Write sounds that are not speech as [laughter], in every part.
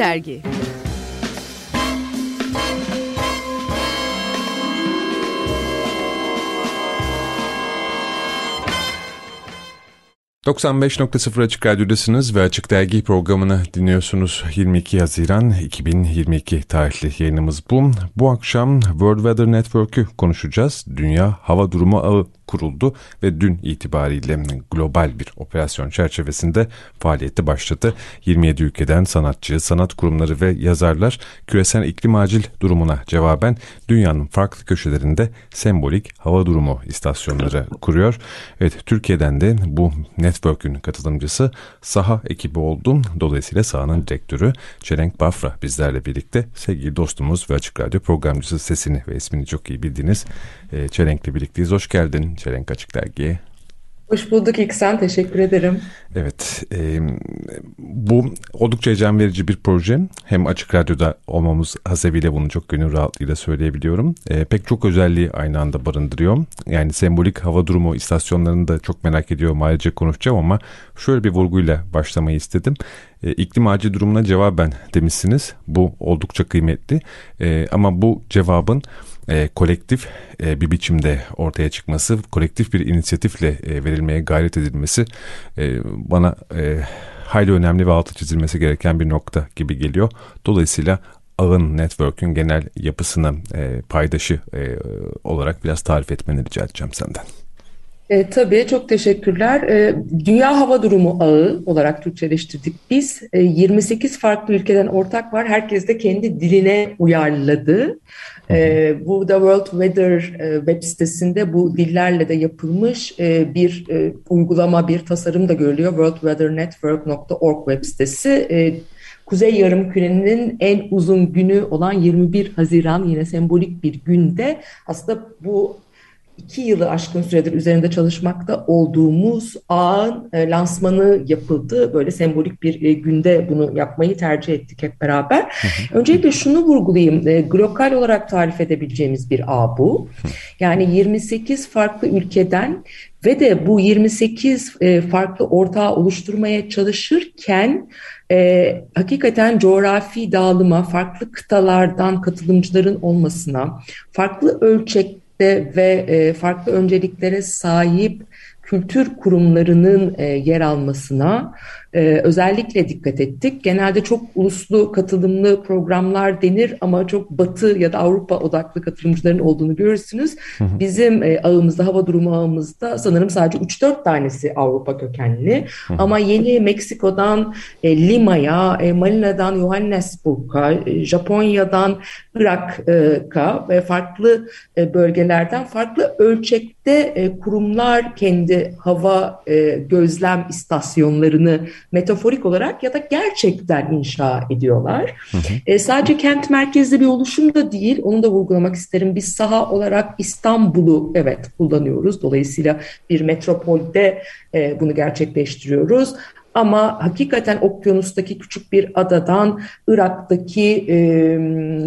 Dergi 95.0 Açık Radyo'dasınız ve Açık Dergi programını dinliyorsunuz. 22 Haziran 2022 tarihli yayınımız bu. Bu akşam World Weather Network'ü konuşacağız. Dünya Hava Durumu Ağı kuruldu ve dün itibariyle global bir operasyon çerçevesinde faaliyeti başladı. 27 ülkeden sanatçı, sanat kurumları ve yazarlar küresel iklim acil durumuna cevaben dünyanın farklı köşelerinde sembolik hava durumu istasyonları kuruyor. Evet Türkiye'den de bu network'ün katılımcısı Saha ekibi oldu. Dolayısıyla sahanın direktörü Çelenk Bafra bizlerle birlikte sevgili dostumuz ve Açık Radyo programcısı sesini ve ismini çok iyi bildiğiniz e, Çelenk'le birlikteyiz. Hoş geldin Çelenk Açık Dergi'ye. Hoş bulduk İksen, teşekkür ederim. Evet, e, bu oldukça heyecan verici bir proje. Hem Açık Radyo'da olmamız hasebiyle bunu çok gönül rahatlığıyla söyleyebiliyorum. E, pek çok özelliği aynı anda barındırıyor. Yani sembolik hava durumu istasyonlarını da çok merak ediyorum. Ayrıca konuşacağım ama şöyle bir vurguyla başlamayı istedim. E, iklim acil durumuna cevaben demişsiniz. Bu oldukça kıymetli. E, ama bu cevabın e, kolektif e, bir biçimde ortaya çıkması, kolektif bir inisiyatifle e, verilmeye gayret edilmesi e, bana e, hayli önemli ve altı çizilmesi gereken bir nokta gibi geliyor. Dolayısıyla ağın network'ün genel yapısını e, paydaşı e, olarak biraz tarif etmeni rica edeceğim senden. E, tabii çok teşekkürler. E, Dünya Hava Durumu Ağı olarak Türkçeleştirdik biz. E, 28 farklı ülkeden ortak var. Herkes de kendi diline uyarladı. E, bu da World Weather e, web sitesinde bu dillerle de yapılmış e, bir e, uygulama, bir tasarım da görülüyor. worldweathernetwork.org web sitesi. E, Kuzey Yarımküre'nin en uzun günü olan 21 Haziran yine sembolik bir günde aslında bu iki yılı aşkın süredir üzerinde çalışmakta olduğumuz ağın e, lansmanı yapıldı. Böyle sembolik bir e, günde bunu yapmayı tercih ettik hep beraber. Öncelikle şunu vurgulayayım. E, global olarak tarif edebileceğimiz bir ağ bu. Yani 28 farklı ülkeden ve de bu 28 e, farklı ortağı oluşturmaya çalışırken e, hakikaten coğrafi dağılıma, farklı kıtalardan katılımcıların olmasına, farklı ölçek ve e, farklı önceliklere sahip kültür kurumlarının e, yer almasına e, özellikle dikkat ettik. Genelde çok uluslu katılımlı programlar denir ama çok batı ya da Avrupa odaklı katılımcıların olduğunu görürsünüz. Hı hı. Bizim e, ağımızda, hava durumu ağımızda sanırım sadece 3-4 tanesi Avrupa kökenli. Hı. Ama yeni Meksiko'dan e, Lima'ya, e, Malina'dan Johannesburg'a, e, Japonya'dan Irak'a ve farklı e, bölgelerden farklı ölçekte e, kurumlar kendi hava e, gözlem istasyonlarını metaforik olarak ya da gerçekten inşa ediyorlar. Hı hı. E, sadece kent merkezli bir oluşum da değil, onu da vurgulamak isterim. Biz saha olarak İstanbul'u evet kullanıyoruz. Dolayısıyla bir metropolde e, bunu gerçekleştiriyoruz. Ama hakikaten okyanustaki küçük bir adadan Irak'taki e,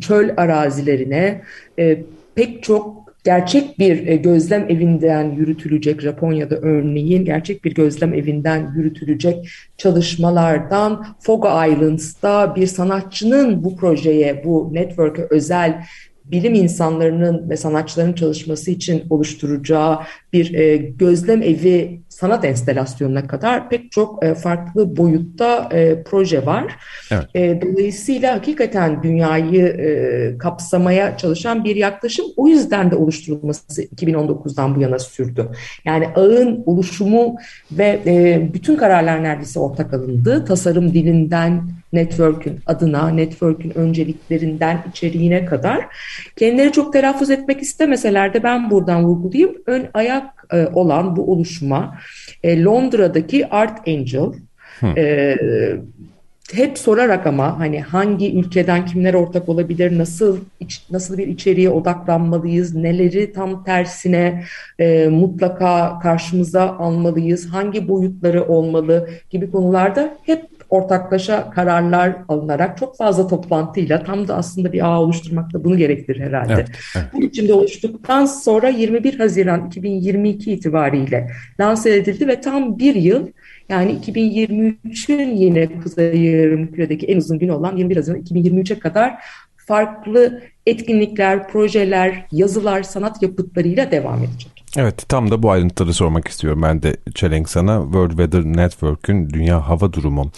çöl arazilerine e, pek çok gerçek bir e, gözlem evinden yürütülecek Japonya'da örneğin gerçek bir gözlem evinden yürütülecek çalışmalardan Fogo Islands'ta bir sanatçının bu projeye, bu network'e özel bilim insanlarının ve sanatçıların çalışması için oluşturacağı bir e, gözlem evi sanat enstelasyonuna kadar pek çok e, farklı boyutta e, proje var. Evet. E, dolayısıyla hakikaten dünyayı e, kapsamaya çalışan bir yaklaşım o yüzden de oluşturulması 2019'dan bu yana sürdü. Yani ağın oluşumu ve e, bütün kararlar neredeyse ortak alındı. Tasarım dilinden network'ün adına, network'ün önceliklerinden içeriğine kadar. Kendileri çok telaffuz etmek istemeseler de ben buradan vurgulayayım. Ön ayak e, olan bu oluşuma e, Londra'daki Art Angel e, hep sorarak ama hani hangi ülkeden kimler ortak olabilir, nasıl iç, nasıl bir içeriğe odaklanmalıyız, neleri tam tersine e, mutlaka karşımıza almalıyız, hangi boyutları olmalı gibi konularda hep ortaklaşa kararlar alınarak çok fazla toplantıyla tam da aslında bir ağ oluşturmak da bunu gerektirir herhalde. Evet, evet. Bu biçimde oluştuktan sonra 21 Haziran 2022 itibariyle lanse edildi ve tam bir yıl yani 2023'ün yine Kuzey Yarımküre'deki en uzun günü olan 21 Haziran 2023'e kadar farklı etkinlikler, projeler, yazılar, sanat yapıtlarıyla devam edecek. Evet tam da bu ayrıntıları sormak istiyorum ben de Çelenk sana. World Weather Network'ün Dünya Hava Durumu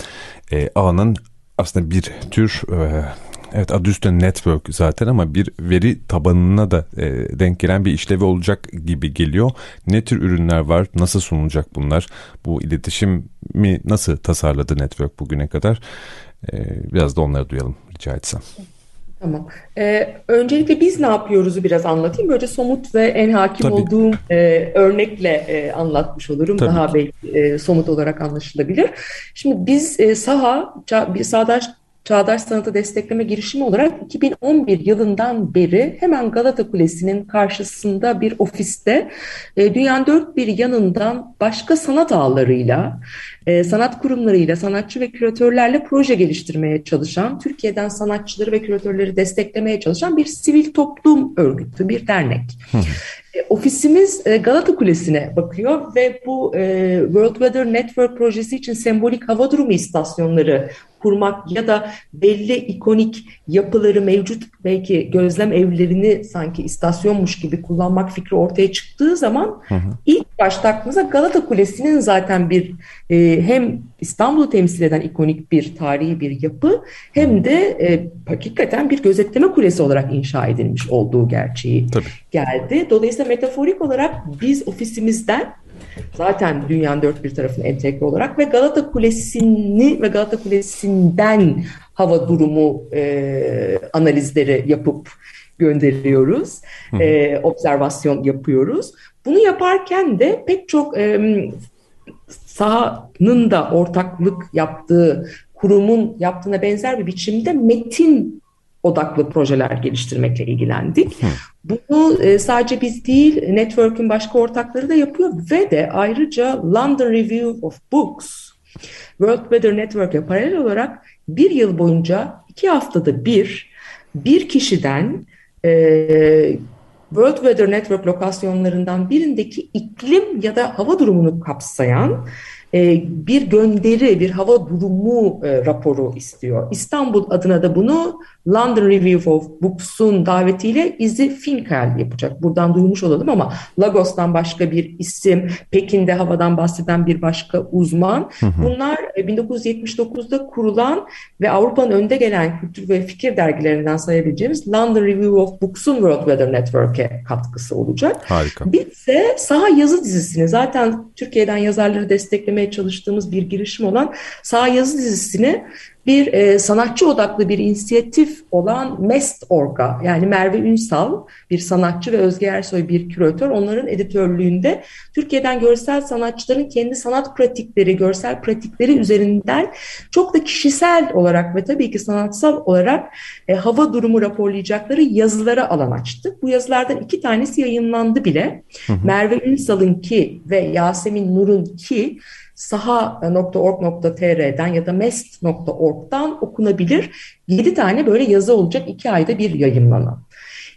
e, ağının aslında bir tür e, evet adı üstünde network zaten ama bir veri tabanına da e, denk gelen bir işlevi olacak gibi geliyor. Ne tür ürünler var? Nasıl sunulacak bunlar? Bu iletişimi nasıl tasarladı network bugüne kadar? E, biraz da onları duyalım rica etsem. Tamam. Ee, öncelikle biz ne yapıyoruzu biraz anlatayım. Böylece somut ve en hakim Tabii. olduğum e, örnekle e, anlatmış olurum. Tabii. Daha belki e, somut olarak anlaşılabilir. Şimdi biz e, SAHA, bir Sağdaş Çağdaş Sanatı Destekleme Girişimi olarak 2011 yılından beri hemen Galata Kulesi'nin karşısında bir ofiste e, dünyanın dört bir yanından başka sanat ağlarıyla, e, sanat kurumlarıyla, sanatçı ve küratörlerle proje geliştirmeye çalışan, Türkiye'den sanatçıları ve küratörleri desteklemeye çalışan bir sivil toplum örgütü, bir dernek. E, ofisimiz e, Galata Kulesi'ne bakıyor ve bu e, World Weather Network projesi için sembolik hava durumu istasyonları kurmak ya da belli ikonik yapıları mevcut belki gözlem evlerini sanki istasyonmuş gibi kullanmak fikri ortaya çıktığı zaman hı hı. ilk başta aklımıza Galata Kulesi'nin zaten bir e, hem İstanbul'u temsil eden ikonik bir tarihi bir yapı hem de e, hakikaten bir gözetleme kulesi olarak inşa edilmiş olduğu gerçeği Tabii. geldi. Dolayısıyla metaforik olarak biz ofisimizden zaten dünyanın dört bir tarafına entegre olarak ve Galata Kulesi'ni ve Galata Kulesi'nden hava durumu e, analizleri yapıp gönderiyoruz. E, observasyon yapıyoruz. Bunu yaparken de pek çok e, sahanın da ortaklık yaptığı kurumun yaptığına benzer bir biçimde metin odaklı projeler geliştirmekle ilgilendik. Bunu e, sadece biz değil, Network'ün başka ortakları da yapıyor ve de ayrıca London Review of Books, World Weather Network'e paralel olarak bir yıl boyunca iki haftada bir, bir kişiden e, World Weather Network lokasyonlarından birindeki iklim ya da hava durumunu kapsayan e, bir gönderi, bir hava durumu e, raporu istiyor. İstanbul adına da bunu London Review of Books'un davetiyle Izzy Finkel yapacak. Buradan duymuş olalım ama Lagos'tan başka bir isim, Pekin'de havadan bahseden bir başka uzman. Bunlar 1979'da e, kurulan ve Avrupa'nın önde gelen kültür ve fikir dergilerinden sayabileceğimiz London Review of Books'un World Weather Network'e katkısı olacak. Harika. Bir de Saha Yazı dizisini zaten Türkiye'den yazarları desteklemeye çalıştığımız bir girişim olan Saha Yazı dizisini bir e, sanatçı odaklı bir inisiyatif olan Mest Orga yani Merve Ünsal bir sanatçı ve Özge Ersoy bir küratör onların editörlüğünde Türkiye'den görsel sanatçıların kendi sanat pratikleri, görsel pratikleri üzerinden çok da kişisel olarak ve tabii ki sanatsal olarak e, hava durumu raporlayacakları yazılara alan açtık. Bu yazılardan iki tanesi yayınlandı bile. Hı hı. Merve Ünsal'ınki ve Yasemin Nur'unki saha.org.tr'den ya da mest.org'dan okunabilir. 7 tane böyle yazı olacak 2 ayda bir yayınlanan.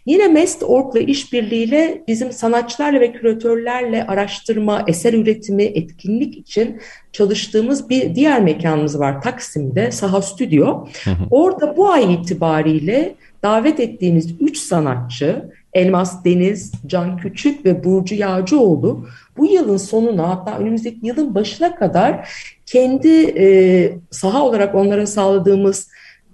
Yine Mest.org ile işbirliğiyle bizim sanatçılarla ve küratörlerle araştırma, eser üretimi, etkinlik için çalıştığımız bir diğer mekanımız var Taksim'de, Saha Stüdyo. Orada bu ay itibariyle davet ettiğimiz 3 sanatçı, Elmas Deniz, Can Küçük ve Burcu Yağcıoğlu bu yılın sonuna hatta önümüzdeki yılın başına kadar kendi e, saha olarak onlara sağladığımız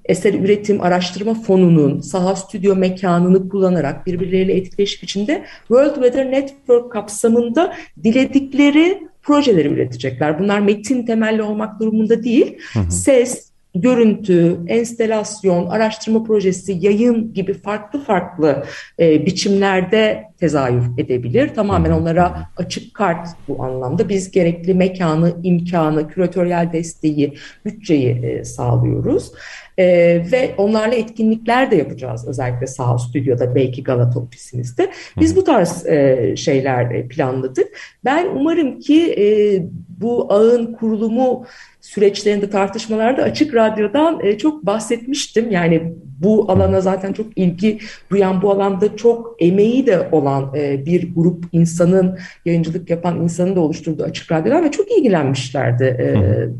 eser üretim araştırma fonunun saha stüdyo mekanını kullanarak birbirleriyle etkileşim içinde World Weather Network kapsamında diledikleri projeleri üretecekler. Bunlar metin temelli olmak durumunda değil. Hı hı. Ses, görüntü, enstelasyon, araştırma projesi, yayın gibi farklı farklı e, biçimlerde tezahür edebilir. Tamamen onlara açık kart bu anlamda. Biz gerekli mekanı, imkanı, küratöryel desteği, bütçeyi e, sağlıyoruz. e, ve onlarla etkinlikler de yapacağız özellikle sağ stüdyoda belki Galata ofisimizde. Biz bu tarz e, şeyler planladık. Ben umarım ki e, bu ağın kurulumu süreçlerinde tartışmalarda Açık Radyo'dan e, çok bahsetmiştim. Yani bu alana zaten çok ilgi duyan, bu alanda çok emeği de olan e, bir grup insanın, yayıncılık yapan insanın da oluşturduğu Açık Radyo'dan ve çok ilgilenmişlerdi e,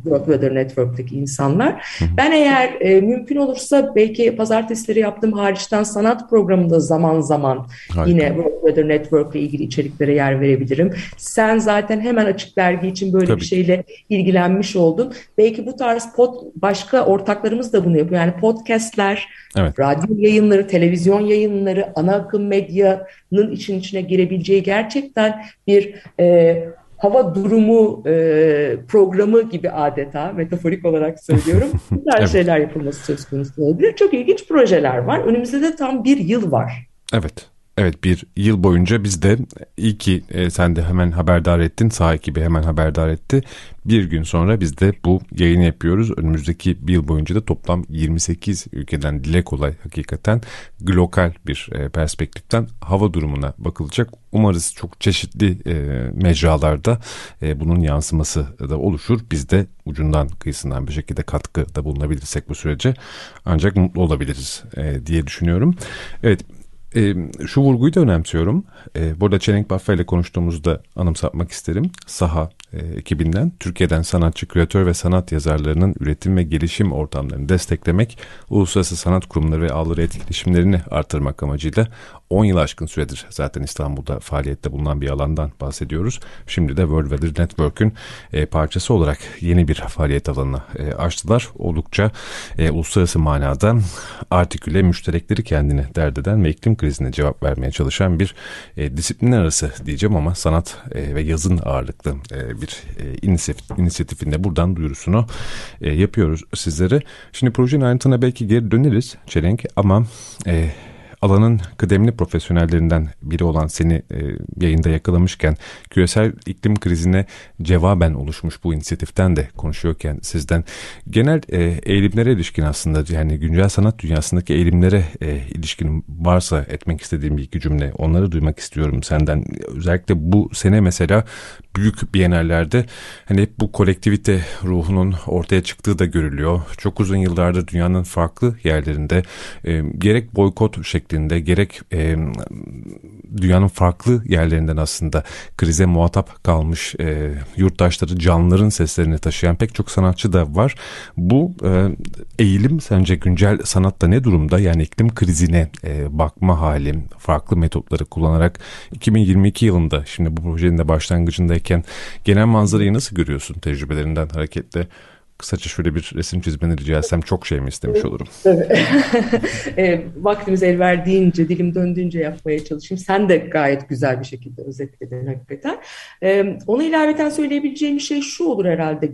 World Weather Network'teki insanlar. Ben eğer e, mümkün olursa belki pazartesileri yaptığım hariçten sanat programında zaman zaman Harika. yine World Weather Network ile ilgili içeriklere yer verebilirim. Sen zaten hemen Açık Dergi için böyle Tabii. bir şeyle ilgilenmiş oldun. Belki bu tarz pod, başka ortaklarımız da bunu yapıyor. Yani podcastler, evet. radyo yayınları, televizyon yayınları, ana akım medyanın için içine girebileceği gerçekten bir e, hava durumu e, programı gibi adeta metaforik olarak söylüyorum. [laughs] Bu tarz evet. şeyler yapılması söz konusu olabilir. Çok ilginç projeler var. Önümüzde de tam bir yıl var. Evet. Evet bir yıl boyunca biz de iyi ki e, sen de hemen haberdar ettin. Sağ ekibi hemen haberdar etti. Bir gün sonra biz de bu yayını yapıyoruz. Önümüzdeki bir yıl boyunca da toplam 28 ülkeden dile kolay hakikaten global bir e, perspektiften hava durumuna bakılacak. Umarız çok çeşitli e, mecralarda e, bunun yansıması da oluşur. Biz de ucundan kıyısından bir şekilde katkı da bulunabilirsek bu sürece ancak mutlu olabiliriz e, diye düşünüyorum. Evet e, şu vurguyu da önemsiyorum. E, burada Çelenk Baffa ile konuştuğumuzda anımsatmak isterim. Saha e, ekibinden Türkiye'den sanatçı, küratör ve sanat yazarlarının üretim ve gelişim ortamlarını desteklemek, uluslararası sanat kurumları ve ağları etkileşimlerini artırmak amacıyla 10 yıl aşkın süredir zaten İstanbul'da faaliyette bulunan bir alandan bahsediyoruz. Şimdi de World Weather Network'ün e, parçası olarak yeni bir faaliyet alanına e, açtılar. Oldukça e, uluslararası manada artiküle müşterekleri kendine dert eden ve iklim krizine cevap vermeye çalışan bir e, disiplinler arası diyeceğim ama sanat e, ve yazın ağırlıklı e, bir e, inisiyatif, inisiyatifinde buradan duyurusunu e, yapıyoruz sizlere. Şimdi projenin ayrıntına belki geri döneriz Çelenk ama e, alanın kıdemli profesyonellerinden biri olan seni e, yayında yakalamışken küresel iklim krizine cevaben oluşmuş bu inisiyatiften de konuşuyorken sizden genel e, eğilimlere ilişkin aslında yani güncel sanat dünyasındaki eğilimlere e, ilişkin varsa etmek istediğim bir iki cümle onları duymak istiyorum senden. Özellikle bu sene mesela büyük bienallerde hani hep bu kolektivite ruhunun ortaya çıktığı da görülüyor. Çok uzun yıllardır dünyanın farklı yerlerinde e, gerek boykot şeklinde gerek e, dünyanın farklı yerlerinden aslında krize muhatap kalmış e, yurttaşları canlıların seslerini taşıyan pek çok sanatçı da var. Bu e, eğilim sence güncel sanatta ne durumda? Yani iklim krizine e, bakma hali, farklı metotları kullanarak 2022 yılında şimdi bu projenin de başlangıcındayken genel manzarayı nasıl görüyorsun tecrübelerinden hareketle? Kısaca şöyle bir resim çizmeni rica etsem çok şey mi istemiş olurum? [laughs] [laughs] e, vaktimiz el verdiğince, dilim döndüğünce yapmaya çalışayım. Sen de gayet güzel bir şekilde özetledin hakikaten. E, ona ilaveten söyleyebileceğim şey şu olur herhalde.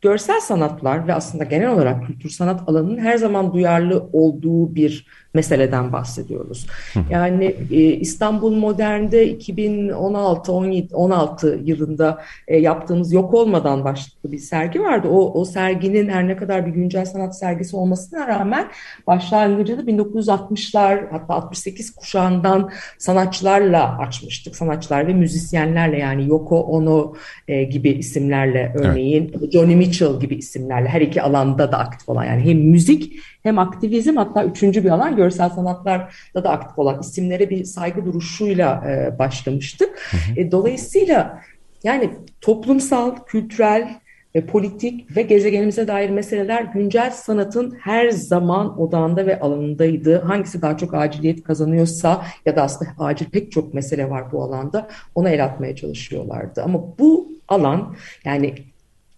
Görsel sanatlar ve aslında genel olarak kültür sanat alanının her zaman duyarlı olduğu bir meseleden bahsediyoruz. Yani e, İstanbul Modern'de 2016 17 16 yılında e, yaptığımız Yok Olmadan başlıklı bir sergi vardı. O o serginin her ne kadar bir güncel sanat sergisi olmasına rağmen başlangıcında 1960'lar hatta 68 kuşağından sanatçılarla açmıştık. Sanatçılar ve müzisyenlerle yani Yoko Ono e, gibi isimlerle örneğin evet. Johnny Mitchell gibi isimlerle her iki alanda da aktif olan yani hem müzik hem aktivizm hatta üçüncü bir alan görsel sanatlarda da aktif olan isimlere bir saygı duruşuyla e, başlamıştık. Hı hı. E, dolayısıyla yani toplumsal, kültürel, e, politik ve gezegenimize dair meseleler güncel sanatın her zaman odağında ve alanındaydı. Hangisi daha çok aciliyet kazanıyorsa ya da aslında acil pek çok mesele var bu alanda ona el atmaya çalışıyorlardı. Ama bu alan yani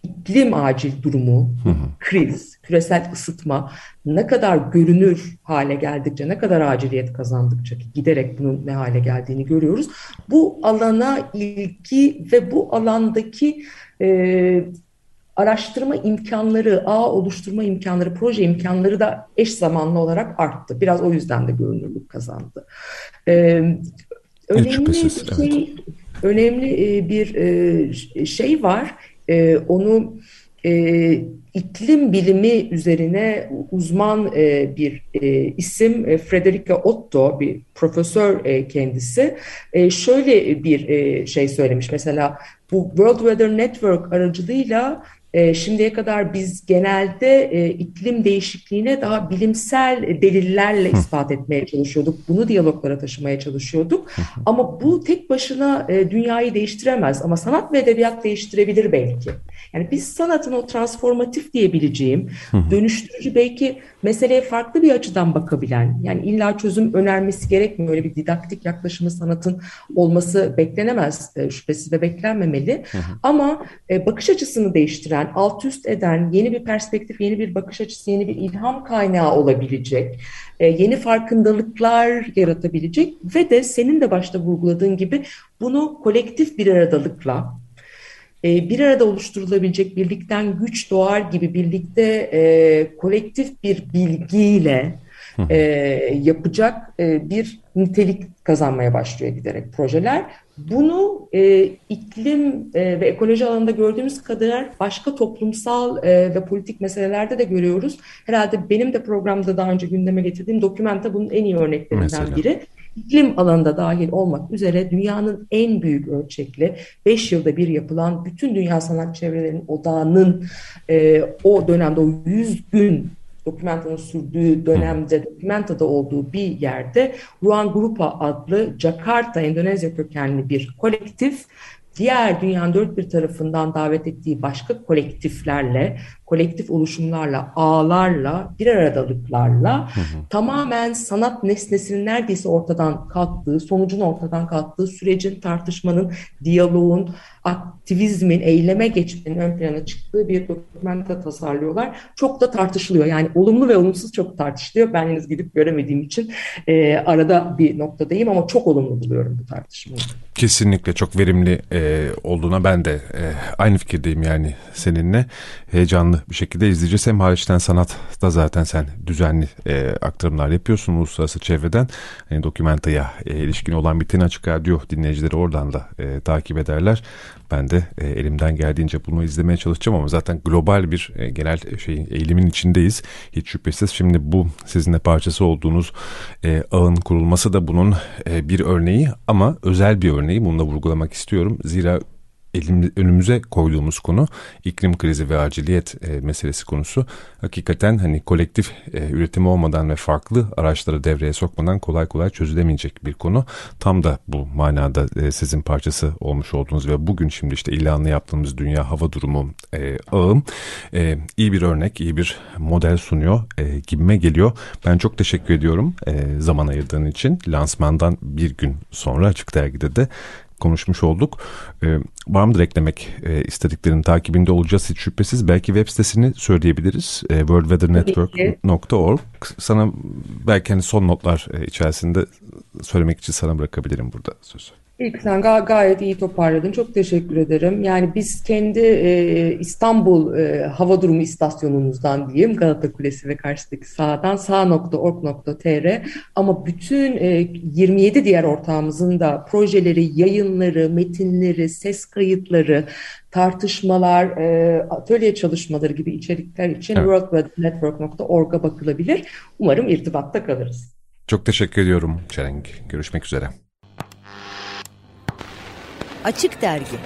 iklim acil durumu, hı hı. kriz, küresel ısıtma ne kadar görünür hale geldikçe, ne kadar aciliyet kazandıkça ki giderek bunun ne hale geldiğini görüyoruz. Bu alana ilgi ve bu alandaki e, araştırma imkanları, ağ oluşturma imkanları, proje imkanları da eş zamanlı olarak arttı. Biraz o yüzden de görünürlük kazandı. Ee, önemli bir şey, evet. önemli bir e, şey var. E, onu e, iklim bilimi üzerine uzman e, bir e, isim e, Frederica Otto bir profesör e, kendisi. E, şöyle bir e, şey söylemiş. Mesela bu World Weather Network aracılığıyla e, şimdiye kadar biz genelde e, iklim değişikliğine daha bilimsel delillerle ispat etmeye çalışıyorduk. Bunu diyaloglara taşımaya çalışıyorduk. Ama bu tek başına e, dünyayı değiştiremez. Ama sanat ve edebiyat değiştirebilir belki. Yani biz sanatın o transformatif diyebileceğim, dönüştürücü belki meseleye farklı bir açıdan bakabilen, yani illa çözüm önermesi gerekmiyor. Öyle bir didaktik yaklaşımı sanatın olması beklenemez e, şüphesiz ve beklenmemeli. Ama e, bakış açısını değiştiren, alt üst eden, yeni bir perspektif, yeni bir bakış açısı, yeni bir ilham kaynağı olabilecek, e, yeni farkındalıklar yaratabilecek ve de senin de başta vurguladığın gibi bunu kolektif bir aradalıkla, bir arada oluşturulabilecek birlikten güç doğar gibi birlikte e, kolektif bir bilgiyle e, yapacak e, bir nitelik kazanmaya başlıyor giderek projeler. Bunu e, iklim e, ve ekoloji alanında gördüğümüz kadar başka toplumsal e, ve politik meselelerde de görüyoruz. Herhalde benim de programda daha önce gündeme getirdiğim dokümenta bunun en iyi örneklerinden Mesela. biri iklim alanında dahil olmak üzere dünyanın en büyük ölçekli 5 yılda bir yapılan bütün dünya sanat çevrelerinin odağının e, o dönemde o 100 gün dokumentanın sürdüğü dönemde dokumentada olduğu bir yerde Ruan Grupa adlı Jakarta, Endonezya kökenli bir kolektif diğer dünyanın dört bir tarafından davet ettiği başka kolektiflerle kolektif oluşumlarla, ağlarla, bir aradalıklarla hı hı. tamamen sanat nesnesinin neredeyse ortadan kalktığı, sonucun ortadan kalktığı sürecin, tartışmanın, diyaloğun, aktivizmin, eyleme geçmenin ön plana çıktığı bir dokumenta tasarlıyorlar. Çok da tartışılıyor. Yani olumlu ve olumsuz çok tartışılıyor. Ben henüz gidip göremediğim için e, arada bir noktadayım ama çok olumlu buluyorum bu tartışmayı. Kesinlikle çok verimli e, olduğuna ben de e, aynı fikirdeyim yani seninle. Heyecanlı bir şekilde izleyeceğiz. Hem hariçten sanatta zaten sen düzenli e, aktarımlar yapıyorsun uluslararası çevreden. Yani dokumentaya e, ilişkin olan biteni açık radyo dinleyicileri oradan da e, takip ederler. Ben de e, elimden geldiğince bunu izlemeye çalışacağım ama zaten global bir e, genel şeyin eğilimin içindeyiz. Hiç şüphesiz şimdi bu sizinle parçası olduğunuz e, ağın kurulması da bunun e, bir örneği ama özel bir örneği. Bunu da vurgulamak istiyorum. Zira elim, önümüze koyduğumuz konu iklim krizi ve aciliyet e, meselesi konusu. Hakikaten hani kolektif e, üretimi olmadan ve farklı araçları devreye sokmadan kolay kolay çözülemeyecek bir konu. Tam da bu manada e, sizin parçası olmuş olduğunuz ve bugün şimdi işte ilanını yaptığımız Dünya Hava Durumu e, ağım e, iyi bir örnek, iyi bir model sunuyor e, gibime geliyor. Ben çok teşekkür ediyorum e, zaman ayırdığın için. Lansmandan bir gün sonra Açık Dergi'de de konuşmuş olduk. E, var mıdır eklemek e, istediklerinin takibinde olacağız hiç şüphesiz. Belki web sitesini söyleyebiliriz. E, worldweathernetwork.org. Sana belki hani son notlar e, içerisinde söylemek için sana bırakabilirim burada sözü. İlk sen ga gayet iyi toparladın. Çok teşekkür ederim. Yani biz kendi e, İstanbul e, hava durumu istasyonumuzdan diyeyim Galata Kulesi ve karşıdaki sağdan sağ.org.tr ama bütün e, 27 diğer ortağımızın da projeleri, yayınları, metinleri, ses kayıtları, tartışmalar, e, atölye çalışmaları gibi içerikler için evet. worldweathnetwork.org'a bakılabilir. Umarım irtibatta kalırız. Çok teşekkür ediyorum Çelenk. Görüşmek üzere. Açık Dergi